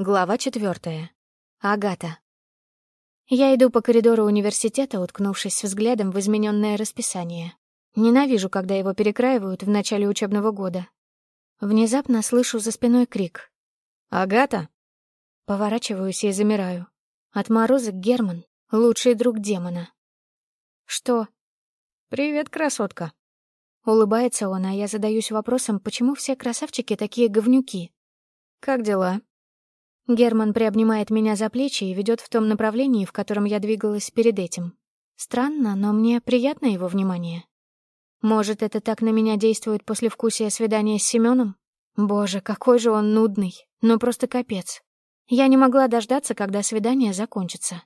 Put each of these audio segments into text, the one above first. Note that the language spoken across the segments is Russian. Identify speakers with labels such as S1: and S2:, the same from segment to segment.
S1: Глава четвертая. Агата. Я иду по коридору университета, уткнувшись взглядом в измененное расписание. Ненавижу, когда его перекраивают в начале учебного года. Внезапно слышу за спиной крик. «Агата!» Поворачиваюсь и замираю. Отморозок Герман, лучший друг демона. «Что?» «Привет, красотка!» Улыбается он, а я задаюсь вопросом, почему все красавчики такие говнюки. «Как дела?» Герман приобнимает меня за плечи и ведет в том направлении, в котором я двигалась перед этим. Странно, но мне приятно его внимание. Может, это так на меня действует после вкусия свидания с Семеном? Боже, какой же он нудный. Ну просто капец. Я не могла дождаться, когда свидание закончится.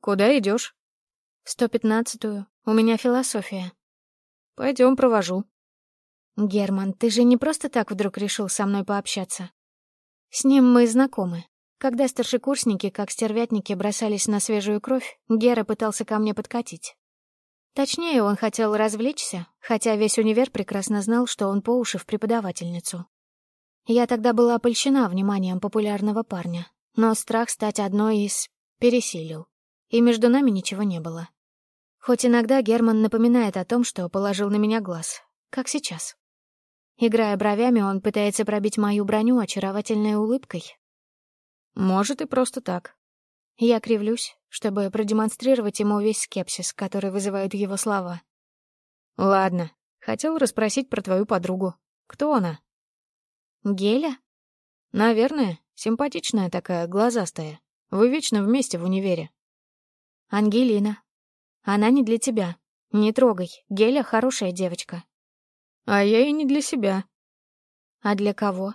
S1: Куда идешь? В 115-ю. У меня философия. Пойдем, провожу. Герман, ты же не просто так вдруг решил со мной пообщаться. С ним мы знакомы. Когда старшекурсники, как стервятники, бросались на свежую кровь, Гера пытался ко мне подкатить. Точнее, он хотел развлечься, хотя весь универ прекрасно знал, что он по уши в преподавательницу. Я тогда была опольщена вниманием популярного парня, но страх стать одной из пересилил, и между нами ничего не было. Хоть иногда Герман напоминает о том, что положил на меня глаз, как сейчас. Играя бровями, он пытается пробить мою броню очаровательной улыбкой, может, и просто так. Я кривлюсь, чтобы продемонстрировать ему весь скепсис, который вызывают его слова. Ладно, хотел расспросить про твою подругу. Кто она? Геля? Наверное, симпатичная такая, глазастая. Вы вечно вместе в универе. Ангелина. Она не для тебя. Не трогай. Геля хорошая девочка. А я и не для себя. А для кого?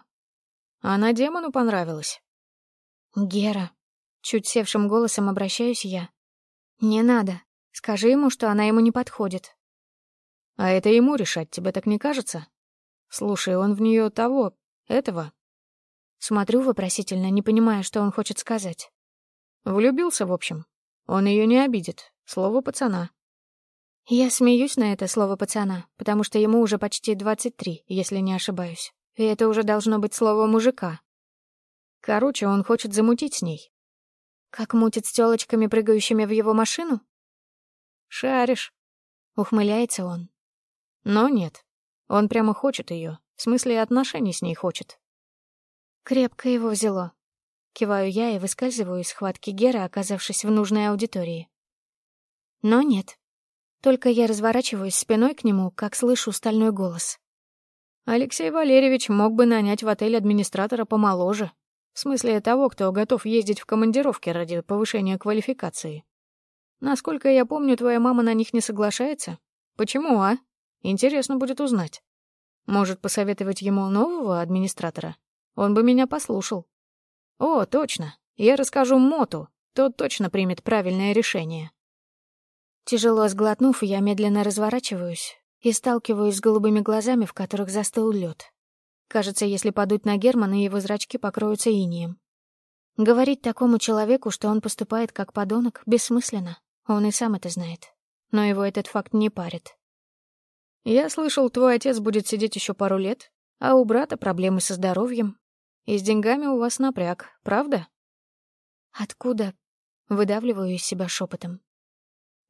S1: Она демону понравилась. «Гера!» — чуть севшим голосом обращаюсь я. «Не надо. Скажи ему, что она ему не подходит». «А это ему решать, тебе так не кажется? Слушай, он в нее того, этого». Смотрю вопросительно, не понимая, что он хочет сказать. Влюбился, в общем. Он ее не обидит. Слово пацана. Я смеюсь на это слово пацана, потому что ему уже почти 23, если не ошибаюсь. И это уже должно быть слово мужика, Короче, он хочет замутить с ней. Как мутит с тёлочками, прыгающими в его машину? Шаришь. Ухмыляется он. Но нет. Он прямо хочет её. В смысле, отношений с ней хочет. Крепко его взяло. Киваю я и выскальзываю из схватки Гера, оказавшись в нужной аудитории. Но нет. Только я разворачиваюсь спиной к нему, как слышу стальной голос. «Алексей Валерьевич мог бы нанять в отель администратора помоложе», в смысле того, кто готов ездить в командировки ради повышения квалификации. Насколько я помню, твоя мама на них не соглашается. Почему, а? Интересно будет узнать. Может, посоветовать ему нового администратора? Он бы меня послушал. О, точно. Я расскажу Моту. Тот точно примет правильное решение. Тяжело сглотнув, я медленно разворачиваюсь и сталкиваюсь с голубыми глазами, в которых застыл лед. Кажется, если подуть на Германа, его зрачки покроются инием. Говорить такому человеку, что он поступает как подонок, бессмысленно. Он и сам это знает. Но его этот факт не парит. «Я слышал, твой отец будет сидеть еще пару лет, а у брата проблемы со здоровьем. И с деньгами у вас напряг, правда?» «Откуда?» — выдавливаю из себя шепотом.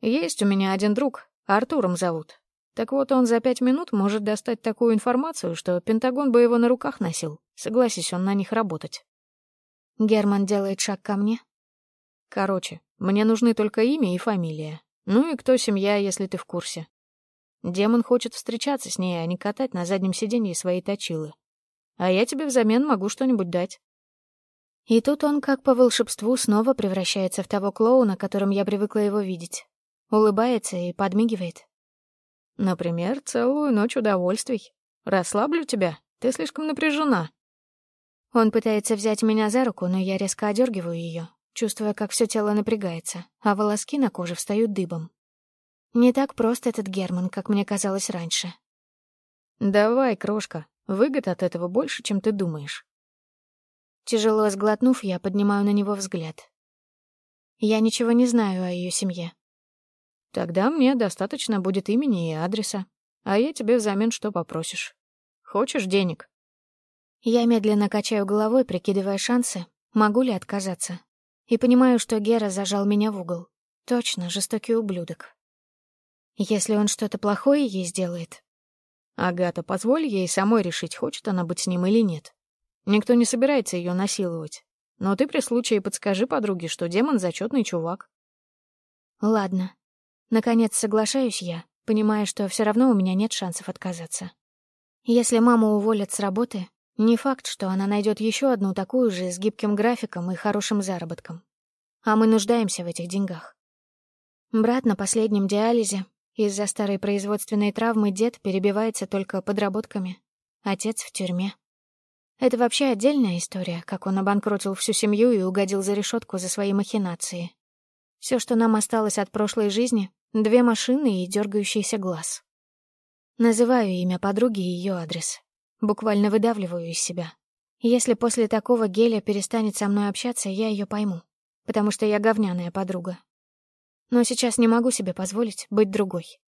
S1: «Есть у меня один друг, Артуром зовут. Так вот, он за пять минут может достать такую информацию, что Пентагон бы его на руках носил. Согласись он на них работать. Герман делает шаг ко мне. Короче, мне нужны только имя и фамилия. Ну и кто семья, если ты в курсе. Демон хочет встречаться с ней, а не катать на заднем сиденье свои точилы. А я тебе взамен могу что-нибудь дать. И тут он, как по волшебству, снова превращается в того клоуна, которым я привыкла его видеть. Улыбается и подмигивает. Например, целую ночь удовольствий. Расслаблю тебя, ты слишком напряжена. Он пытается взять меня за руку, но я резко одергиваю ее, чувствуя, как все тело напрягается, а волоски на коже встают дыбом. Не так прост этот Герман, как мне казалось раньше. «Давай, крошка, выгод от этого больше, чем ты думаешь». Тяжело сглотнув, я поднимаю на него взгляд. Я ничего не знаю о ее семье, Тогда мне достаточно будет имени и адреса. А я тебе взамен что попросишь. Хочешь денег?» Я медленно качаю головой, прикидывая шансы, могу ли отказаться. И понимаю, что Гера зажал меня в угол. Точно, жестокий ублюдок. Если он что-то плохое ей сделает...
S2: Агата, позволь ей самой решить, хочет она быть с ним или нет. Никто не собирается ее насиловать. Но ты при случае подскажи подруге, что демон — зачетный чувак.
S1: Ладно, Наконец соглашаюсь я, понимая, что все равно у меня нет шансов отказаться. Если маму уволят с работы, не факт, что она найдет еще одну такую же с гибким графиком и хорошим заработком. А мы нуждаемся в этих деньгах. Брат на последнем диализе. Из-за старой производственной травмы дед перебивается только подработками. Отец в тюрьме. Это вообще отдельная история, как он обанкротил всю семью и угодил за решетку за свои махинации. Все, что нам осталось от прошлой жизни, Две машины и дергающийся глаз. Называю имя подруги и ее адрес. Буквально выдавливаю из себя. Если после такого Геля перестанет со мной общаться, я ее пойму, потому что я говняная подруга. Но сейчас не могу себе позволить быть другой.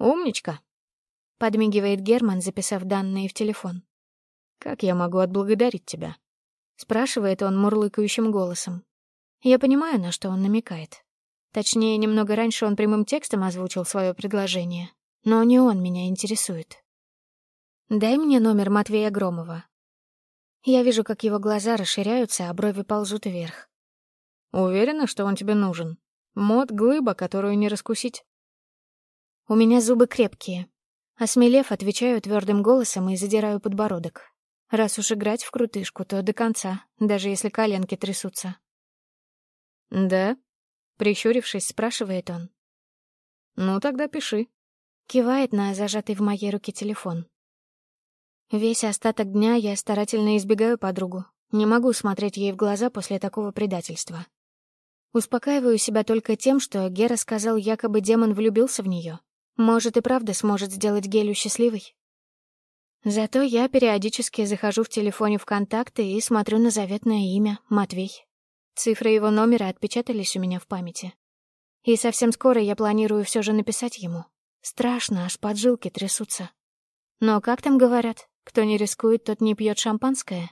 S2: «Умничка!» — подмигивает Герман, записав данные в телефон. «Как я могу отблагодарить тебя?» — спрашивает он мурлыкающим голосом. Я понимаю, на что он намекает. Точнее, немного раньше он прямым текстом озвучил свое предложение. Но не он меня интересует. «Дай мне номер Матвея Громова». Я вижу, как его глаза расширяются, а брови ползут вверх. «Уверена, что он тебе нужен? Мод — глыба, которую не раскусить». «У меня зубы крепкие». Осмелев, отвечаю твердым голосом и задираю подбородок. Раз уж играть в крутышку, то до конца, даже если коленки трясутся. «Да?» Прищурившись, спрашивает он. «Ну, тогда пиши». Кивает на зажатый в моей руке телефон. Весь остаток дня я старательно избегаю подругу. Не могу смотреть ей в глаза после такого предательства. Успокаиваю себя только тем, что Гера сказал, якобы демон влюбился в нее. Может, и правда сможет сделать Гелю счастливой. Зато я периодически захожу в телефоне в контакты и смотрю на заветное имя — Матвей. Цифры его номера отпечатались у меня в памяти. И совсем скоро я планирую все же написать ему. Страшно, аж поджилки трясутся. Но как там говорят, кто не рискует, тот не пьет шампанское.